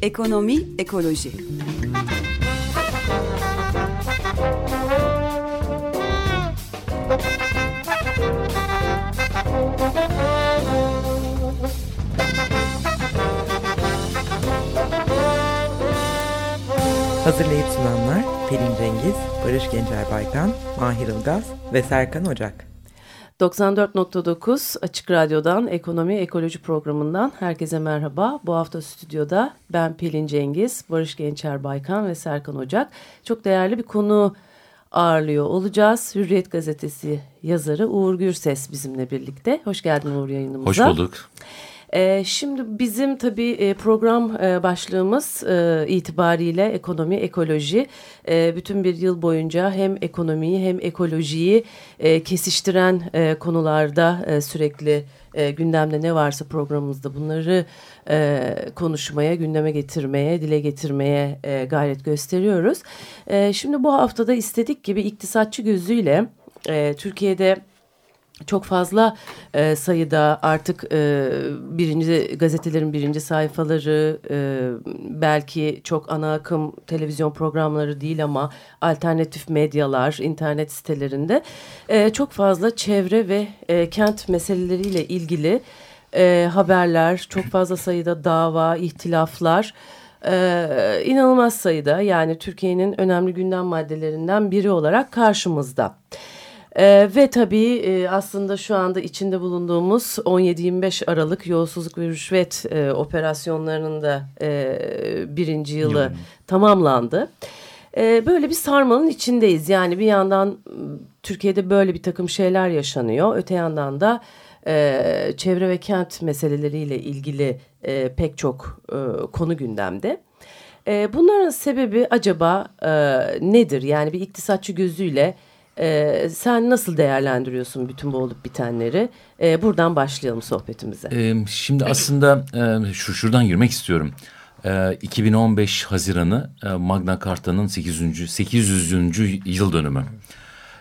Ekonomi, ekoloji. Hazırlayıp sunanlar Pelin Cengiz, Barış Gencer Baykan, Mahir Ilgaz ve Serkan Ocak. 94.9 Açık Radyo'dan Ekonomi Ekoloji programından herkese merhaba. Bu hafta stüdyoda ben Pelin Cengiz, Barış Gençer Baykan ve Serkan Ocak. Çok değerli bir konu ağırlıyor olacağız. Hürriyet Gazetesi yazarı Uğur Gürses bizimle birlikte. Hoş geldin Uğur yayınımıza. Hoş bulduk. E, şimdi bizim tabii e, program e, başlığımız e, itibariyle ekonomi, ekoloji. Bütün bir yıl boyunca hem ekonomiyi hem ekolojiyi e, kesiştiren konularda sürekli gündemde ne varsa programımızda bunları konuşmaya, gündeme getirmeye, dile getirmeye gayret gösteriyoruz. Şimdi bu haftada istedik gibi iktisatçı gözüyle Türkiye'de çok fazla e, sayıda artık e, birinci gazetelerin birinci sayfaları e, belki çok ana akım televizyon programları değil ama alternatif medyalar internet sitelerinde e, çok fazla çevre ve e, kent meseleleriyle ilgili e, haberler çok fazla sayıda dava ihtilaflar e, inanılmaz sayıda yani Türkiye'nin önemli gündem maddelerinden biri olarak karşımızda. Ee, ve tabii e, aslında şu anda içinde bulunduğumuz 17-25 Aralık yolsuzluk ve rüşvet e, operasyonlarının da e, birinci yılı Yılın. tamamlandı. E, böyle bir sarmalın içindeyiz. Yani bir yandan Türkiye'de böyle bir takım şeyler yaşanıyor. Öte yandan da e, çevre ve kent meseleleriyle ilgili e, pek çok e, konu gündemde. E, bunların sebebi acaba e, nedir? Yani bir iktisatçı gözüyle ee, sen nasıl değerlendiriyorsun bütün bu olup bitenleri? Ee, buradan başlayalım sohbetimize. Ee, şimdi aslında e, şu şuradan girmek istiyorum. Ee, 2015 Haziran'ı e, Magna Carta'nın 800. 800. yıl dönümü.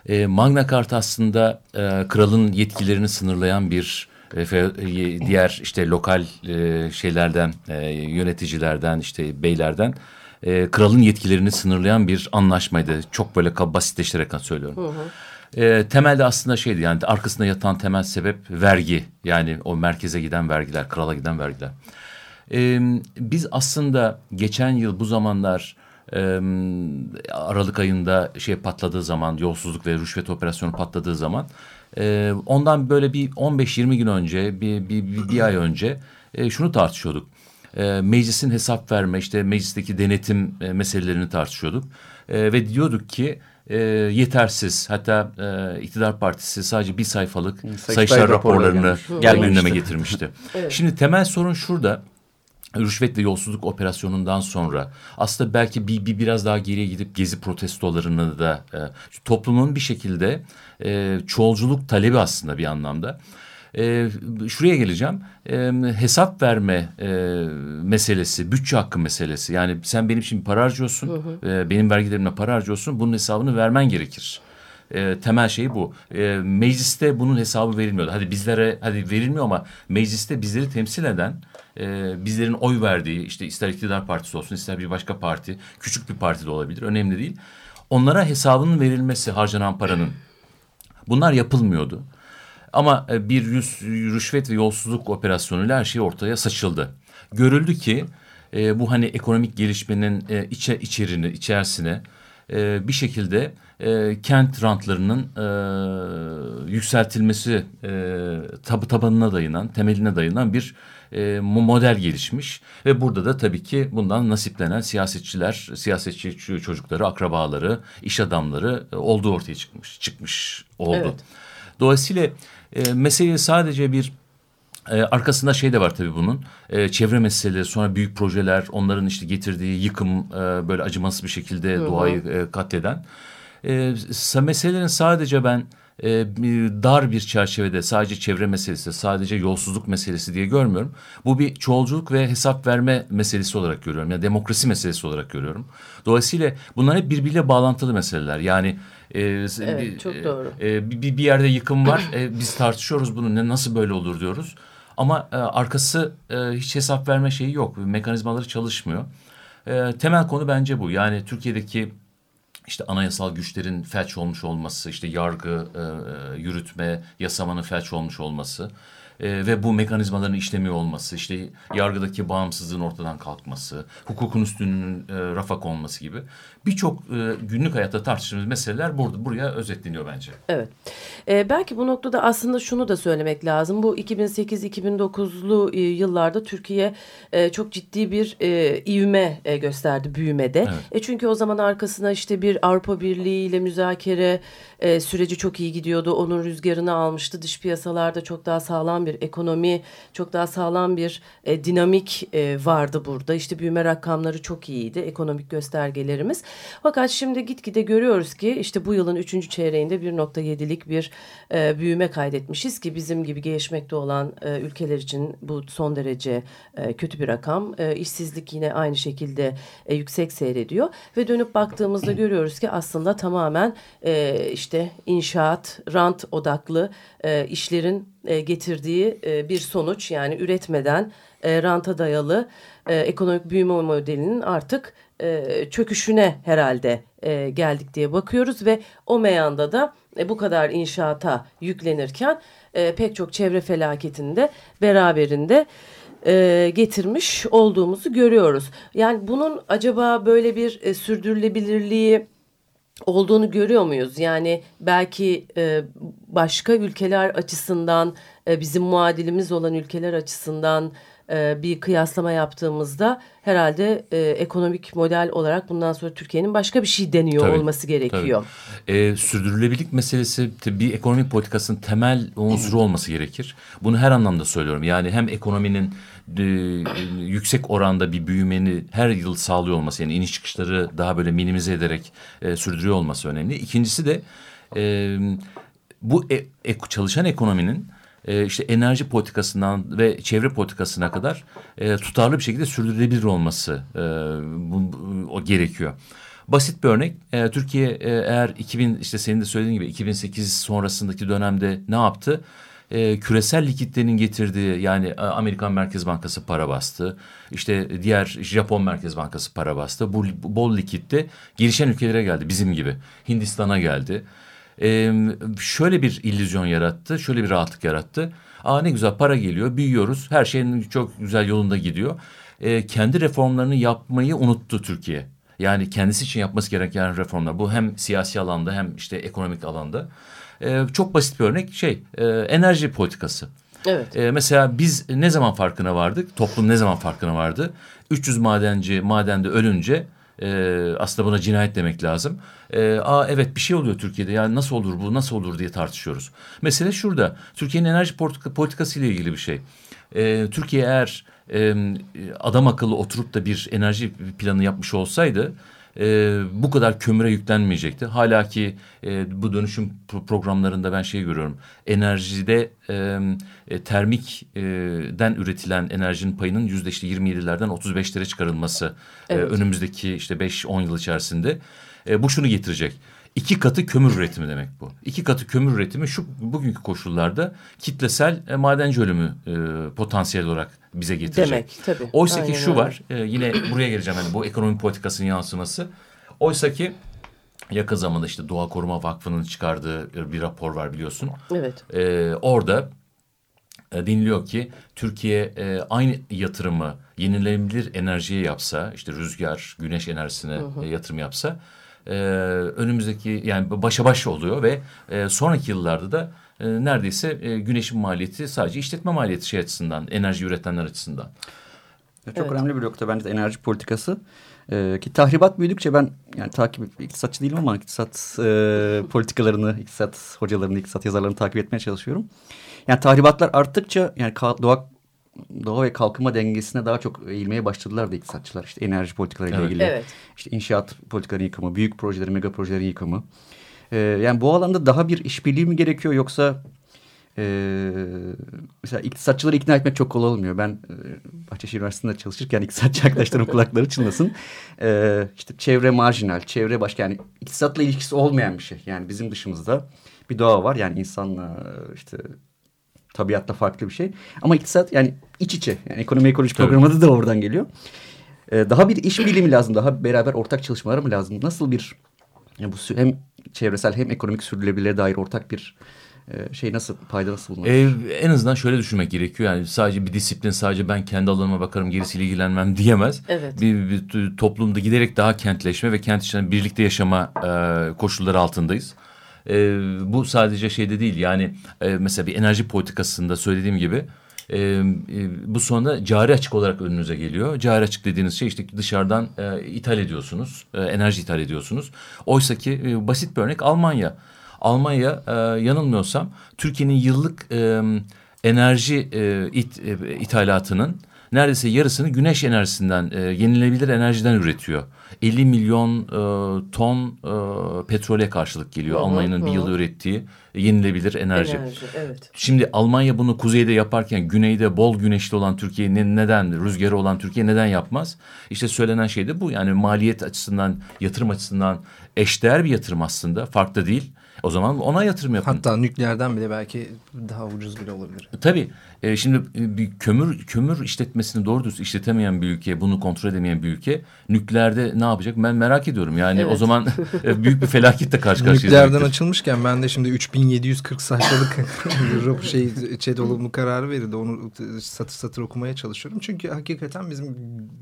Ee, Magna Carta aslında e, kralın yetkilerini sınırlayan bir e, e diğer işte lokal e, şeylerden, e, yöneticilerden, işte beylerden e, kralın yetkilerini sınırlayan bir anlaşmaydı. Çok böyle basitleştirerek söylüyorum. Hı hı. E, temelde aslında şeydi yani arkasında yatan temel sebep vergi. Yani o merkeze giden vergiler, krala giden vergiler. E, biz aslında geçen yıl bu zamanlar e, Aralık ayında şey patladığı zaman yolsuzluk ve rüşvet operasyonu patladığı zaman e, ondan böyle bir 15-20 gün önce bir, bir, bir, bir ay önce e, şunu tartışıyorduk e, meclisin hesap verme işte meclisteki denetim e, meselelerini tartışıyorduk. E, ve diyorduk ki e, yetersiz hatta e, iktidar partisi sadece bir sayfalık Sayıştay, Sayıştay raporlarını gel gündeme getirmişti. evet. Şimdi temel sorun şurada rüşvet ve yolsuzluk operasyonundan sonra aslında belki bir, bir biraz daha geriye gidip gezi protestolarını da e, toplumun bir şekilde e, çoğulculuk talebi aslında bir anlamda e, şuraya geleceğim. E, hesap verme e, meselesi, bütçe hakkı meselesi. Yani sen benim için para harcıyorsun, hı hı. E, benim vergilerimle para harcıyorsun. Bunun hesabını vermen gerekir. E, temel şey bu. E, mecliste bunun hesabı verilmiyordu. Hadi bizlere hadi verilmiyor ama mecliste bizleri temsil eden e, bizlerin oy verdiği işte ister iktidar partisi olsun ister bir başka parti küçük bir parti de olabilir önemli değil. Onlara hesabının verilmesi harcanan paranın bunlar yapılmıyordu. Ama e, bir rüşvet ve yolsuzluk operasyonuyla her şey ortaya saçıldı. Görüldü ki e, bu hani ekonomik gelişmenin e, içe, içerini, içerisine e, bir şekilde e, kent rantlarının e, yükseltilmesi e, tab tabanına dayanan, temeline dayanan bir e, model gelişmiş. Ve burada da tabii ki bundan nasiplenen siyasetçiler, siyasetçi çocukları, akrabaları, iş adamları e, olduğu ortaya çıkmış, çıkmış oldu. Evet. Dolayısıyla e, mesele sadece bir ee, arkasında şey de var tabii bunun. Ee, çevre meseleleri, sonra büyük projeler, onların işte getirdiği yıkım, e, böyle acımasız bir şekilde Hı -hı. doğayı e, katleden. E, meselelerin sadece ben e, bir dar bir çerçevede sadece çevre meselesi, sadece yolsuzluk meselesi diye görmüyorum. Bu bir çoğulculuk ve hesap verme meselesi olarak görüyorum. Yani demokrasi meselesi olarak görüyorum. Dolayısıyla bunlar hep birbiriyle bağlantılı meseleler. Yani e, evet, çok doğru. E, bir, bir yerde yıkım var. e, biz tartışıyoruz bunu ne nasıl böyle olur diyoruz. Ama e, arkası e, hiç hesap verme şeyi yok. Mekanizmaları çalışmıyor. E, temel konu bence bu. Yani Türkiye'deki işte anayasal güçlerin felç olmuş olması, işte yargı, e, e, yürütme, yasamanın felç olmuş olması e, ve bu mekanizmaların işlemiyor olması, işte yargıdaki bağımsızlığın ortadan kalkması, hukukun üstünlüğünün rafak olması gibi birçok e, günlük hayatta tartıştığımız meseleler burada buraya özetleniyor bence. Evet. E, belki bu noktada aslında şunu da söylemek lazım. Bu 2008-2009'lu e, yıllarda Türkiye e, çok ciddi bir e, ivme e, gösterdi büyümede. Evet. E, çünkü o zaman arkasına işte bir Avrupa Birliği ile müzakere e, süreci çok iyi gidiyordu. Onun rüzgarını almıştı. Dış piyasalarda çok daha sağlam bir ekonomi, çok daha sağlam bir e, dinamik e, vardı burada. İşte büyüme rakamları çok iyiydi. Ekonomik göstergelerimiz. Fakat şimdi gitgide görüyoruz ki işte bu yılın üçüncü çeyreğinde 1.7'lik bir e, büyüme kaydetmişiz ki bizim gibi gelişmekte olan e, ülkeler için bu son derece e, kötü bir rakam. E, işsizlik yine aynı şekilde e, yüksek seyrediyor ve dönüp baktığımızda görüyoruz ki aslında tamamen e, işte inşaat, rant odaklı e, işlerin e, getirdiği e, bir sonuç yani üretmeden e, ranta dayalı e, ekonomik büyüme modelinin artık e, çöküşüne herhalde e, geldik diye bakıyoruz ve o meyanda da e, bu kadar inşaata yüklenirken e, pek çok çevre felaketinde beraberinde e, getirmiş olduğumuzu görüyoruz. Yani bunun acaba böyle bir e, sürdürülebilirliği olduğunu görüyor muyuz? Yani belki e, başka ülkeler açısından e, bizim muadilimiz olan ülkeler açısından e, bir kıyaslama yaptığımızda herhalde e, ekonomik model olarak bundan sonra Türkiye'nin başka bir şey deniyor tabii, olması gerekiyor. Tabii. E, sürdürülebilirlik meselesi bir ekonomik politikasının temel unsuru olması gerekir. Bunu her anlamda söylüyorum. Yani hem ekonominin e, yüksek oranda bir büyümeni her yıl sağlıyor olması yani iniş çıkışları daha böyle minimize ederek e, sürdürüyor olması önemli. İkincisi de e, bu e, e, çalışan ekonominin e, işte enerji politikasından ve çevre politikasına kadar e, tutarlı bir şekilde sürdürülebilir olması e, bu, o gerekiyor. Basit bir örnek e, Türkiye e, eğer 2000 işte senin de söylediğin gibi 2008 sonrasındaki dönemde ne yaptı? e, küresel likitlerin getirdiği yani e, Amerikan Merkez Bankası para bastı. İşte diğer Japon Merkez Bankası para bastı. Bu bol likitte gelişen ülkelere geldi bizim gibi. Hindistan'a geldi e, şöyle bir illüzyon yarattı, şöyle bir rahatlık yarattı. Aa ne güzel para geliyor, büyüyoruz, her şeyin çok güzel yolunda gidiyor. E, kendi reformlarını yapmayı unuttu Türkiye. Yani kendisi için yapması gereken reformlar. Bu hem siyasi alanda hem işte ekonomik alanda. E, çok basit bir örnek şey e, enerji politikası. Evet. E, mesela biz ne zaman farkına vardık? Toplum ne zaman farkına vardı? 300 madenci madende ölünce e, aslında buna cinayet demek lazım. E, aa evet bir şey oluyor Türkiye'de yani nasıl olur bu nasıl olur diye tartışıyoruz. Mesele şurada Türkiye'nin enerji politikası ile ilgili bir şey. E, Türkiye eğer e, adam akıllı oturup da bir enerji planı yapmış olsaydı e, bu kadar kömüre yüklenmeyecekti. Hala ki e, bu dönüşüm programlarında ben şey görüyorum. Enerjide e, e, termikten üretilen enerjinin payının yüzde işte 27'lerden 35'lere çıkarılması e, evet. e, önümüzdeki işte 5-10 yıl içerisinde. E, bu şunu getirecek. İki katı kömür üretimi demek bu. İki katı kömür üretimi şu bugünkü koşullarda kitlesel e, madenci ölümü e, potansiyel olarak bize getirecek. Demek tabii. Oysa ki şu öyle. var e, yine buraya geleceğim yani bu ekonomi politikasının yansıması. Oysa ki yakın zamanda işte Doğa Koruma Vakfı'nın çıkardığı bir rapor var biliyorsun. Evet. E, orada e, deniliyor ki Türkiye e, aynı yatırımı yenilenebilir enerjiye yapsa işte rüzgar, güneş enerjisine hı hı. E, yatırım yapsa e, önümüzdeki yani başa baş oluyor ve e, sonraki yıllarda da e, neredeyse e, güneşin maliyeti sadece işletme maliyeti şey açısından enerji üretenler açısından. Çok evet. önemli bir nokta bence de enerji politikası. Ee, ki tahribat büyüdükçe ben yani takip iktisatçı değilim ama iktisat e, politikalarını, iktisat hocalarını, iktisat yazarlarını takip etmeye çalışıyorum. Yani tahribatlar arttıkça yani doğa doğa ve kalkınma dengesine daha çok eğilmeye başladılar da iktisatçılar. İşte enerji politikalarıyla evet. ilgili. Evet. İşte inşaat politikalarının yıkımı, büyük projelerin, mega projelerin yıkımı. E, yani bu alanda daha bir işbirliği mi gerekiyor yoksa e, mesela iktisatçıları ikna etmek çok kolay olmuyor. Ben e, Bahçeşehir Üniversitesi'nde çalışırken iktisatçı arkadaşlarım kulakları çınlasın. E, işte çevre marjinal, çevre başka yani iktisatla ilişkisi olmayan bir şey. Yani bizim dışımızda bir doğa var. Yani insanla işte tabiatla farklı bir şey. Ama iktisat yani iç içe. Yani ekonomi ekoloji programı da oradan geliyor. Ee, daha bir iş bilimi lazım. Daha beraber ortak çalışmalar mı lazım? Nasıl bir yani bu hem çevresel hem ekonomik sürdürülebilirliğe dair ortak bir e, şey nasıl payda nasıl bulunur? Ee, en azından şöyle düşünmek gerekiyor. Yani sadece bir disiplin sadece ben kendi alanıma bakarım gerisiyle ilgilenmem diyemez. Evet. Bir, bir toplumda giderek daha kentleşme ve kent içinde birlikte yaşama e, koşulları altındayız. E, bu sadece şeyde değil yani e, mesela bir enerji politikasında söylediğim gibi e, e, bu sonra cari açık olarak önünüze geliyor. Cari açık dediğiniz şey işte dışarıdan e, ithal ediyorsunuz, e, enerji ithal ediyorsunuz. Oysa ki e, basit bir örnek Almanya. Almanya e, yanılmıyorsam Türkiye'nin yıllık e, enerji e, it, e, ithalatının neredeyse yarısını güneş enerjisinden, e, yenilebilir enerjiden üretiyor. 50 milyon e, ton e, petrole karşılık geliyor Almanya'nın bir yılda ürettiği yenilebilir enerji. Enerji, evet. Şimdi Almanya bunu kuzeyde yaparken güneyde bol güneşli olan Türkiye ne- neden, rüzgarı olan Türkiye neden yapmaz? İşte söylenen şey de bu. Yani maliyet açısından, yatırım açısından eşdeğer bir yatırım aslında. Farklı değil. O zaman ona yatırım yapın. Hatta nükleerden bile belki daha ucuz bile olabilir. Tabii. E, şimdi e, bir kömür kömür işletmesini doğru düz işletemeyen bir ülke, bunu kontrol edemeyen bir ülke nükleerde ne yapacak? Ben merak ediyorum. Yani o Evet. zaman e, büyük bir felaketle karşı karşıyayız. Nükleerden demektir. açılmışken ben de şimdi 3740 sayfalık şey ÇED olumlu kararı verildi. Onu satır satır okumaya çalışıyorum. Çünkü hakikaten bizim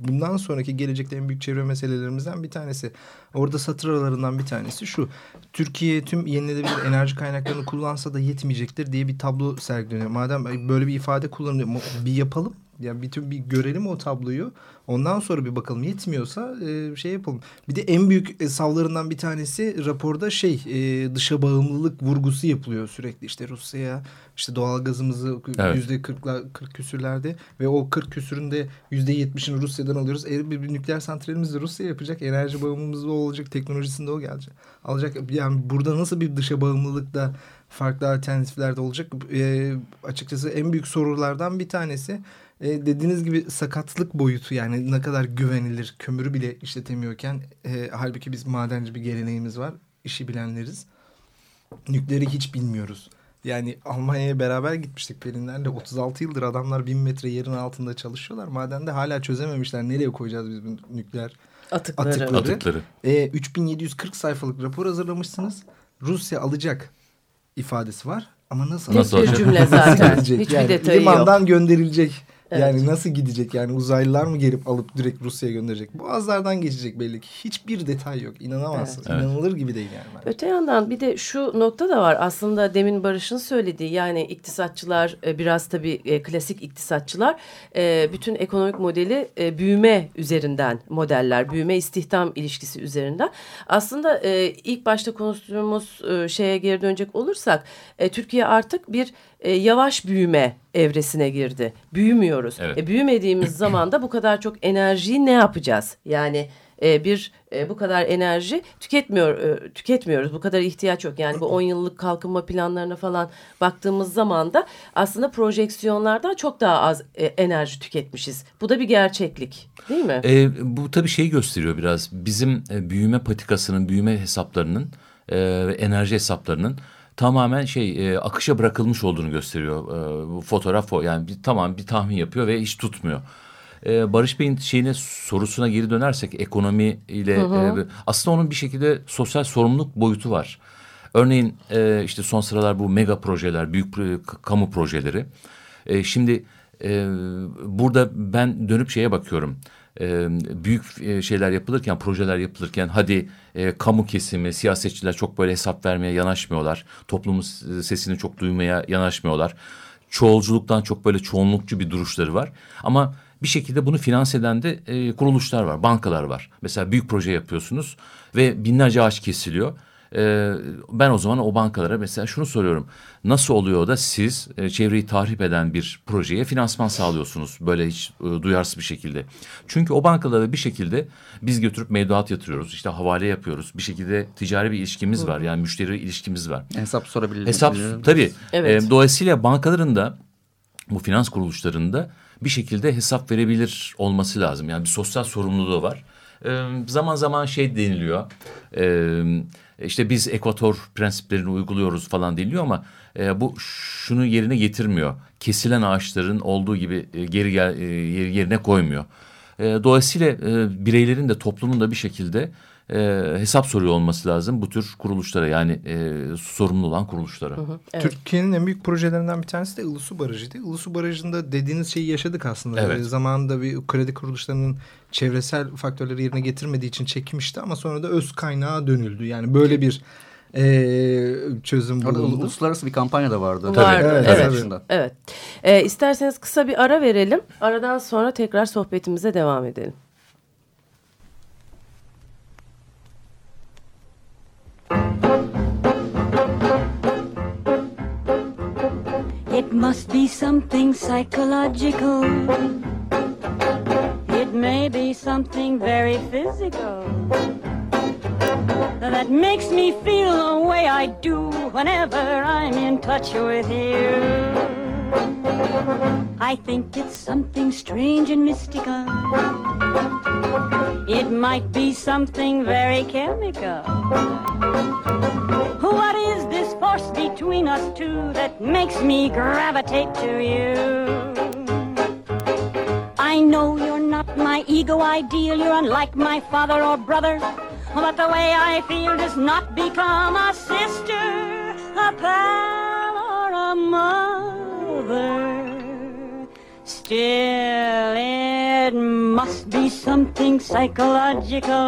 bundan sonraki gelecekte en büyük çevre meselelerimizden bir tanesi. Orada satır aralarından bir tanesi şu. Türkiye tüm yenilenebilir enerji kaynaklarını kullansa da yetmeyecektir diye bir tablo sergileniyor. Madem böyle bir ifade kullanılıyor bir yapalım. Yani bir tür bir görelim o tabloyu. Ondan sonra bir bakalım yetmiyorsa e, şey yapalım. Bir de en büyük e, savlarından bir tanesi raporda şey e, dışa bağımlılık vurgusu yapılıyor sürekli. İşte Rusya'ya işte doğalgazımızı Evet. yüzde kırkla kırk küsürlerde ve o kırk küsüründe yüzde yetmişini Rusya'dan alıyoruz. Eğer bir, bir nükleer santralimiz de Rusya yapacak. Enerji bağımlılığımız olacak. Teknolojisinde o gelecek. Alacak. Yani burada nasıl bir dışa bağımlılık da farklı alternatifler de olacak. E, açıkçası en büyük sorulardan bir tanesi. E, dediğiniz gibi sakatlık boyutu yani ne kadar güvenilir kömürü bile işletemiyorken e, halbuki biz madenci bir geleneğimiz var işi bilenleriz nükleeri hiç bilmiyoruz yani Almanya'ya beraber gitmiştik Pelinlerle 36 yıldır adamlar 1000 metre yerin altında çalışıyorlar madende hala çözememişler nereye koyacağız biz bu nükleer Atıkları. Atıkları. Atıkları. e, 3740 sayfalık rapor hazırlamışsınız Rusya alacak ifadesi var ama nasıl Nasıl Tek bir cümle zaten. Hiçbir yani detayı limandan yok. gönderilecek. Evet. Yani nasıl gidecek? Yani uzaylılar mı gelip alıp direkt Rusya'ya gönderecek? Boğazlardan geçecek belli ki. Hiçbir detay yok. İnanamazsın. Evet. İnanılır gibi değil yani. bence. Öte yandan bir de şu nokta da var. Aslında demin Barış'ın söylediği yani iktisatçılar e, biraz tabii e, klasik iktisatçılar e, bütün ekonomik modeli büyüme üzerinden modeller, büyüme istihdam ilişkisi üzerinden. Aslında ilk başta konuştuğumuz şeye geri dönecek olursak Türkiye artık bir e, yavaş büyüme evresine girdi. Büyümüyoruz. Evet. E, büyümediğimiz zaman da bu kadar çok enerjiyi ne yapacağız? Yani e, bir e, bu kadar enerji tüketmiyor e, tüketmiyoruz. Bu kadar ihtiyaç yok. Yani bu 10 yıllık kalkınma planlarına falan baktığımız zaman da aslında projeksiyonlardan çok daha az e, enerji tüketmişiz. Bu da bir gerçeklik, değil mi? E, bu tabii şeyi gösteriyor biraz. Bizim e, büyüme patikasının, büyüme hesaplarının, e, enerji hesaplarının tamamen şey e, akışa bırakılmış olduğunu gösteriyor. E, bu fotoğraf o yani bir, tamam bir tahmin yapıyor ve hiç tutmuyor. E, Barış Bey'in şeyine sorusuna geri dönersek ekonomi ile e, aslında onun bir şekilde sosyal sorumluluk boyutu var. Örneğin e, işte son sıralar bu mega projeler, büyük kamu projeleri. E, şimdi e, burada ben dönüp şeye bakıyorum. E, büyük şeyler yapılırken, projeler yapılırken hadi e, kamu kesimi, siyasetçiler çok böyle hesap vermeye yanaşmıyorlar. Toplumun sesini çok duymaya yanaşmıyorlar. Çoğulculuktan çok böyle çoğunlukçu bir duruşları var. Ama bir şekilde bunu finanse eden de e, kuruluşlar var, bankalar var. Mesela büyük proje yapıyorsunuz ve binlerce ağaç kesiliyor. E, ben o zaman o bankalara mesela şunu soruyorum. Nasıl oluyor da siz e, çevreyi tahrip eden bir projeye finansman sağlıyorsunuz böyle hiç e, duyarsız bir şekilde? Çünkü o bankalara bir şekilde biz götürüp mevduat yatırıyoruz. işte havale yapıyoruz. Bir şekilde ticari bir ilişkimiz var. Yani müşteri ilişkimiz var. Hesap sorabilir. Hesap tabii. Evet. E, dolayısıyla bankaların da bu finans kuruluşlarında bir şekilde hesap verebilir olması lazım. Yani bir sosyal sorumluluğu var. Zaman zaman şey deniliyor. E, işte biz ekvator prensiplerini uyguluyoruz falan deniliyor ama e, bu şunu yerine getirmiyor. Kesilen ağaçların olduğu gibi e, geri gel, yerine koymuyor. E, dolayısıyla e, bireylerin de toplumun da bir şekilde e, hesap soruyor olması lazım bu tür kuruluşlara yani e, sorumlu olan kuruluşlara. Evet. Türkiye'nin en büyük projelerinden bir tanesi de Ilısu Barajı'ydı. Ilısu Barajı'nda dediğiniz şeyi yaşadık aslında. Evet. Ee, Zamanında bir kredi kuruluşlarının çevresel faktörleri yerine getirmediği için çekmişti ama sonra da öz kaynağa dönüldü. Yani böyle bir eee, çözüm Orada bulundu. uluslararası bir kampanya da vardı. Vardı, Evet, evet. evet. Evet. Ee, isterseniz kısa bir ara verelim. Aradan sonra tekrar sohbetimize devam edelim. It must be something psychological. It may be something very physical. That makes me feel the way I do whenever I'm in touch with you. I think it's something strange and mystical. It might be something very chemical. What is this between us two that makes me gravitate to you? I know you're not my ego ideal, you're unlike my father or brother. But the way I feel does not become a sister, a pal, or a mother. Still, it must be something psychological.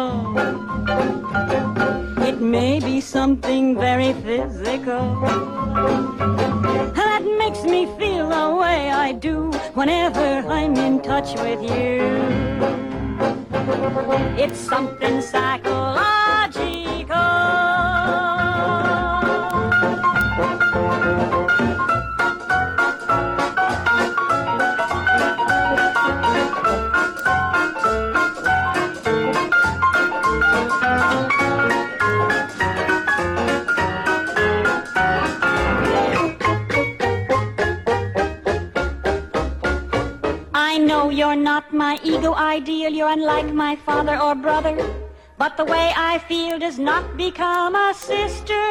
It may be something very physical that makes me feel the way I do whenever I'm in touch with you. It's something psychological. Ego ideal, you're unlike my father or brother. But the way I feel does not become a sister,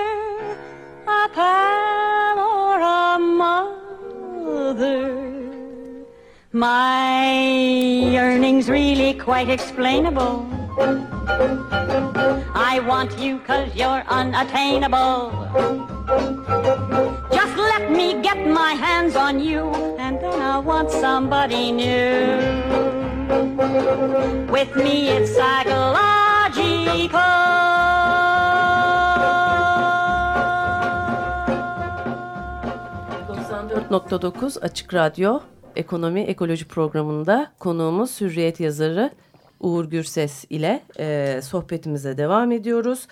a pal, or a mother. My yearning's really quite explainable. I want you cause you're unattainable. Just let me get my hands on you, and then I want somebody new. With me, it's psychological. 94.9 Açık Radyo Ekonomi Ekoloji programında konuğumuz Hürriyet yazarı Uğur Gürses ile e, sohbetimize devam ediyoruz.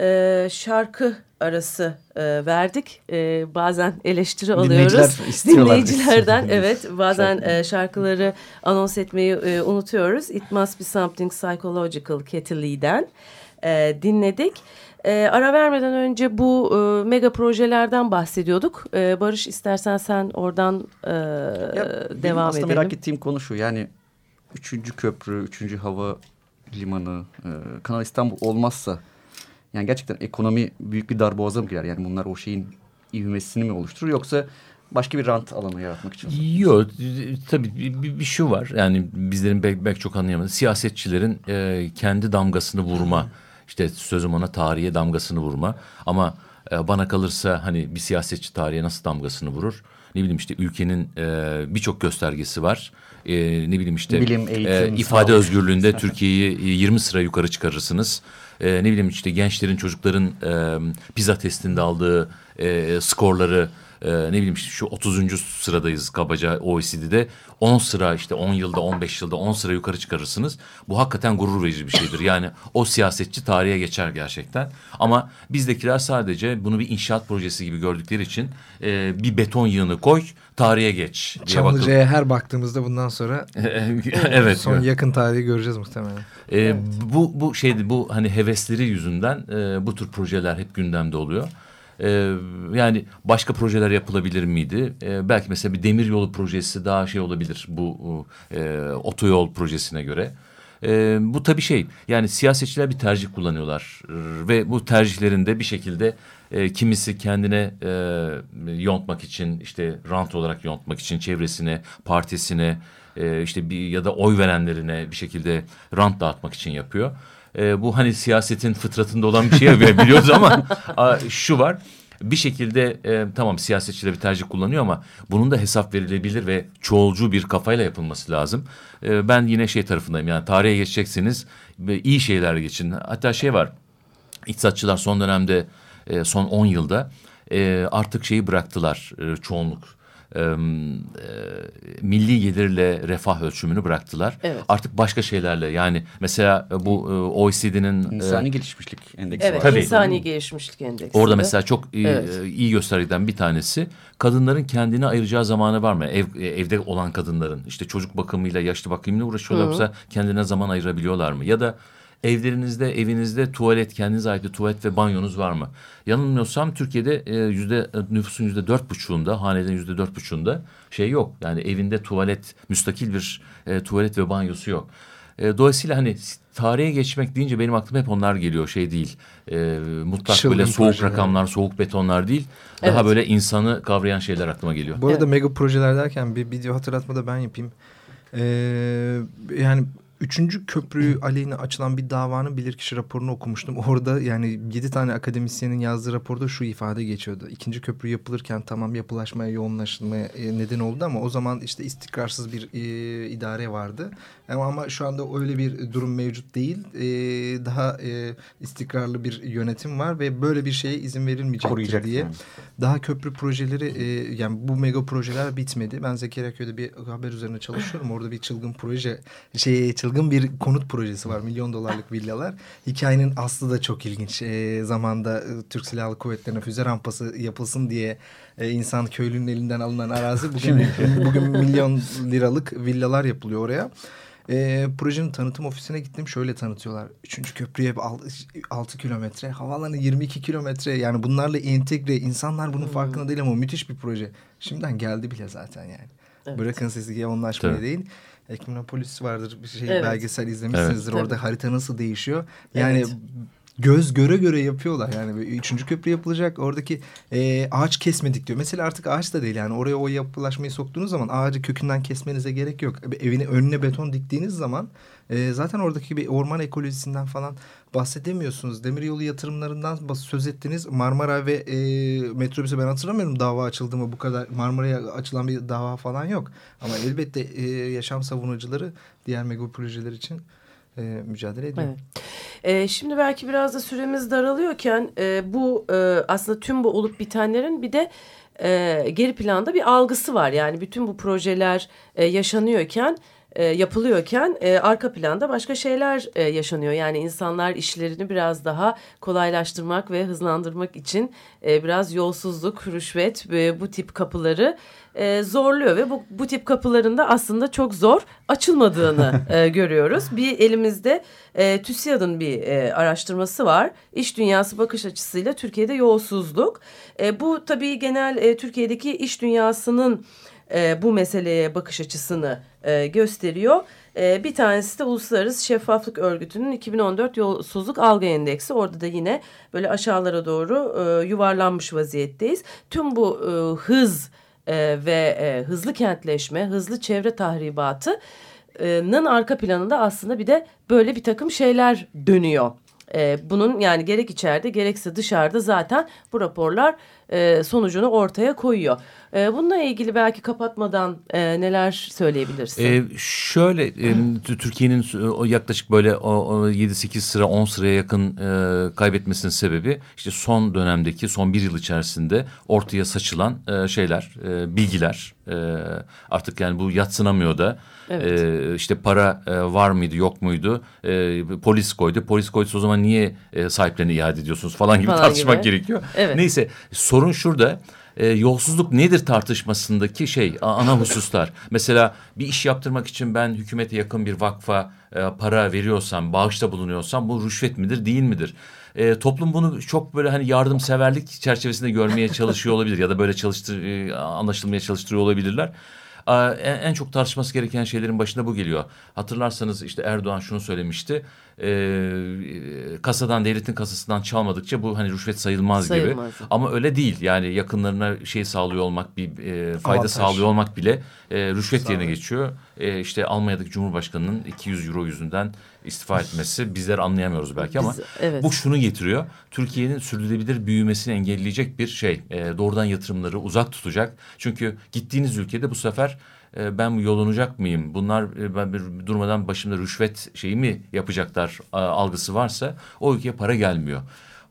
E, şarkı arası e, verdik. E, bazen eleştiri alıyoruz. Dinleyiciler istiyorlar. Dinleyicilerden evet bazen e, şarkıları anons etmeyi e, unutuyoruz. It Must Be Something Psychological Kettle'den e, dinledik. E, ara vermeden önce bu e, mega projelerden bahsediyorduk. E, Barış istersen sen oradan e, Ya, devam aslında edelim. merak ettiğim konu şu yani üçüncü köprü, üçüncü hava limanı, e, Kanal İstanbul olmazsa yani gerçekten ekonomi büyük bir darboğaza mı girer? Yani bunlar o şeyin ivmesini mi oluşturur yoksa başka bir rant alanı yaratmak için? Yok tabii bir, bir, bir şu var yani bizlerin belki, belki çok anlayamadığı siyasetçilerin e, kendi damgasını vurma işte sözüm ona tarihe damgasını vurma ama e, bana kalırsa hani bir siyasetçi tarihe nasıl damgasını vurur ne bileyim işte ülkenin e, birçok göstergesi var E, ne bileyim işte Bilim, eğitim, ifade sağlık. özgürlüğünde Türkiye'yi 20 sıra yukarı çıkarırsınız. E, ne bileyim işte gençlerin çocukların e, pizza testinde aldığı e, skorları e, ne bileyim işte şu 30. sıradayız kabaca OECD'de 10 sıra işte 10 yılda 15 yılda 10 sıra yukarı çıkarırsınız. Bu hakikaten gurur verici bir şeydir. Yani o siyasetçi tarihe geçer gerçekten. Ama bizdekiler sadece bunu bir inşaat projesi gibi gördükleri için e, bir beton yığını koy tarihe geç diye. Çamlıca'ya her baktığımızda bundan sonra evet. son yakın tarihi göreceğiz muhtemelen. E, Bu bu şeydi bu hani hevesleri yüzünden e, bu tür projeler hep gündemde oluyor. E, yani başka projeler yapılabilir miydi? E, belki mesela bir demir yolu projesi daha şey olabilir bu e, otoyol projesine göre. E, bu tabii şey yani siyasetçiler bir tercih kullanıyorlar ve bu tercihlerinde bir şekilde e, kimisi kendine e, yontmak için işte rant olarak yontmak için çevresine, partisine e, işte bir ya da oy verenlerine bir şekilde rant dağıtmak için yapıyor. E, bu hani siyasetin fıtratında olan bir şey biliyoruz ama a, şu var. Bir şekilde e, tamam siyasetçiler bir tercih kullanıyor ama bunun da hesap verilebilir ve çoğulcu bir kafayla yapılması lazım. E, ben yine şey tarafındayım yani tarihe geçeceksiniz ve iyi şeyler geçin. Hatta şey var iktisatçılar son dönemde e, son 10 yılda e, artık şeyi bıraktılar e, çoğunluk. E, e, milli gelirle refah ölçümünü bıraktılar. Evet. Artık başka şeylerle yani mesela e, bu e, OECD'nin İnsani gelişmişlik endeksi Evet, var. Tabii. insani gelişmişlik endeksi. Orada mesela çok iyi, Evet. e, iyi göstergeden bir tanesi kadınların kendine ayıracağı zamanı var mı? Ev, e, evde olan kadınların işte çocuk bakımıyla yaşlı bakımıyla uğraşıyorlarsa kendine zaman ayırabiliyorlar mı? Ya da evlerinizde evinizde tuvalet kendinize ait bir tuvalet ve banyonuz var mı? Yanılmıyorsam Türkiye'de e, yüzde e, nüfusun yüzde dört buçuğunda haneden yüzde dört buçuğunda şey yok. Yani evinde tuvalet müstakil bir e, tuvalet ve banyosu yok. E, dolayısıyla hani tarihe geçmek deyince benim aklıma hep onlar geliyor şey değil. E, mutlak Çılgın böyle soğuk projeler. rakamlar, soğuk betonlar değil. Daha Evet. böyle insanı kavrayan şeyler aklıma geliyor. Bu arada mega projeler derken bir video hatırlatma da ben yapayım. Ee, yani üçüncü köprü aleyhine açılan bir davanın bilirkişi raporunu okumuştum. Orada yani yedi tane akademisyenin yazdığı raporda şu ifade geçiyordu. İkinci köprü yapılırken tamam yapılaşmaya yoğunlaşmaya e, neden oldu ama o zaman işte istikrarsız bir e, idare vardı. Ama, ama şu anda öyle bir durum mevcut değil. E, daha e, istikrarlı bir yönetim var ve böyle bir şeye izin verilmeyecektir Koruyacak diye. yani. Daha köprü projeleri e, yani bu mega projeler bitmedi. Ben Zekeriyaköy'de bir haber üzerine çalışıyorum. Orada bir çılgın proje şey çılgın bir konut projesi var. Milyon dolarlık villalar. Hikayenin aslı da çok ilginç. E, zamanda e, Türk Silahlı Kuvvetleri'ne füze rampası yapılsın diye e, insan köylünün elinden alınan arazi bugün bugün milyon liralık villalar yapılıyor oraya. E, projenin tanıtım ofisine gittim. Şöyle tanıtıyorlar. Üçüncü köprüye 6 kilometre. Havaalanı 22 kilometre. Yani bunlarla entegre. insanlar bunun farkında değil ama müthiş bir proje. Şimdiden geldi bile zaten yani. Evet. Bırakın siz yoğunlaşmayı Tabii. değil. Ekminopolis vardır bir şey Evet. belgesel izlemişsinizdir. Evet. Orada harita nasıl değişiyor. Yani Evet. Göz göre göre yapıyorlar. Yani üçüncü köprü yapılacak. Oradaki e, ağaç kesmedik diyor. Mesela artık ağaç da değil yani. Oraya o yapılaşmayı soktuğunuz zaman ağacı kökünden kesmenize gerek yok. Evini önüne beton diktiğiniz zaman e, zaten oradaki bir orman ekolojisinden falan bahsedemiyorsunuz. Demiryolu yatırımlarından söz ettiniz. Marmara ve e, metrobüse ben hatırlamıyorum dava açıldı mı bu kadar. Marmara'ya açılan bir dava falan yok. Ama elbette e, yaşam savunucuları diğer mega projeler için e, mücadele ediyor. Evet. Ee, şimdi belki biraz da süremiz daralıyorken e, bu e, aslında tüm bu olup bitenlerin bir de e, geri planda bir algısı var. Yani bütün bu projeler e, yaşanıyorken e, yapılıyorken e, arka planda başka şeyler e, yaşanıyor. Yani insanlar işlerini biraz daha kolaylaştırmak ve hızlandırmak için e, biraz yolsuzluk, rüşvet ve bu tip kapıları e, zorluyor ve bu, bu tip kapıların da aslında çok zor açılmadığını e, görüyoruz. Bir elimizde e, TÜSİAD'ın bir e, araştırması var. İş dünyası bakış açısıyla Türkiye'de yolsuzluk. E, bu tabii genel e, Türkiye'deki iş dünyasının e, bu meseleye bakış açısını e, gösteriyor. E, bir tanesi de Uluslararası Şeffaflık Örgütü'nün 2014 Yolsuzluk Algı Endeksi. Orada da yine böyle aşağılara doğru e, yuvarlanmış vaziyetteyiz. Tüm bu e, hız e, ve e, hızlı kentleşme, hızlı çevre tahribatının arka planında aslında bir de böyle bir takım şeyler dönüyor. E, bunun yani gerek içeride gerekse dışarıda zaten bu raporlar e, sonucunu ortaya koyuyor. E, bununla ilgili belki kapatmadan e, neler söyleyebilirsin? E, şöyle e, Türkiye'nin o yaklaşık böyle o, o 7-8 sıra 10 sıraya yakın e, kaybetmesinin sebebi işte son dönemdeki son bir yıl içerisinde ortaya saçılan e, şeyler, e, bilgiler. E, artık yani bu yatsınamıyor da. Evet. E, işte para e, var mıydı yok muydu? E, polis koydu. Polis koydu o zaman niye e, sahiplerini iade ediyorsunuz falan gibi falan tartışmak gibi. gerekiyor. Evet. Neyse sorun şurada e, yolsuzluk nedir tartışmasındaki şey ana hususlar. Mesela bir iş yaptırmak için ben hükümete yakın bir vakfa e, para veriyorsam, bağışta bulunuyorsam bu rüşvet midir değil midir? E, toplum bunu çok böyle hani yardımseverlik çerçevesinde görmeye çalışıyor olabilir ya da böyle çalıştır, e, anlaşılmaya çalıştırıyor olabilirler. En çok tartışması gereken şeylerin başında bu geliyor. Hatırlarsanız işte Erdoğan şunu söylemişti. E, kasadan devletin kasasından çalmadıkça bu hani rüşvet sayılmaz, sayılmaz. gibi. Ama öyle değil. Yani yakınlarına şey sağlıyor olmak bir e, fayda Avantaj. sağlıyor olmak bile e, rüşvet Sağ yerine geçiyor. E, işte Almanya'daki Cumhurbaşkanı'nın 200 euro yüzünden istifa etmesi bizler anlayamıyoruz belki ama Biz, evet. bu şunu getiriyor. Türkiye'nin sürdürülebilir büyümesini engelleyecek bir şey. E, doğrudan yatırımları uzak tutacak. Çünkü gittiğiniz ülkede bu sefer e, ben yolunacak mıyım? Bunlar e, ben bir durmadan başımda rüşvet şeyi mi yapacaklar algısı varsa o ülkeye para gelmiyor.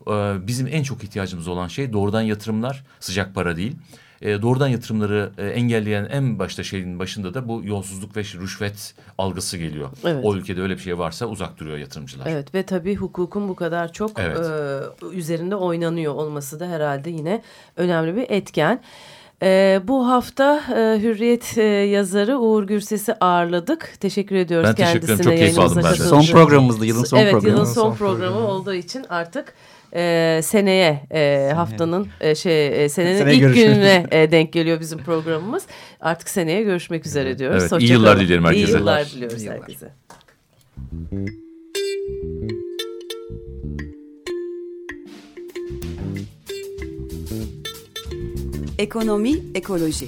E, bizim en çok ihtiyacımız olan şey doğrudan yatırımlar, sıcak para değil e, doğrudan yatırımları e, engelleyen en başta şeyin başında da bu yolsuzluk ve rüşvet algısı geliyor. Evet. O ülkede öyle bir şey varsa uzak duruyor yatırımcılar. Evet ve tabii hukukun bu kadar çok evet. e, üzerinde oynanıyor olması da herhalde yine önemli bir etken. E, bu hafta e, Hürriyet e, yazarı Uğur Gürses'i ağırladık. Teşekkür ediyoruz ben kendisine. Ben teşekkür ederim. Çok keyif aldım ben de. Son programımızdı. Yılın son evet, programı. Evet yılın son programı olduğu için artık e, seneye e, haftanın e, şey e, senenin seneye ilk görüşmek. gününe e, denk geliyor bizim programımız. Artık seneye görüşmek üzere diyoruz. Evet, iyi yıllar dilerim herkese. İyi yıllar diliyoruz iyi herkese. Ekonomi, ekoloji.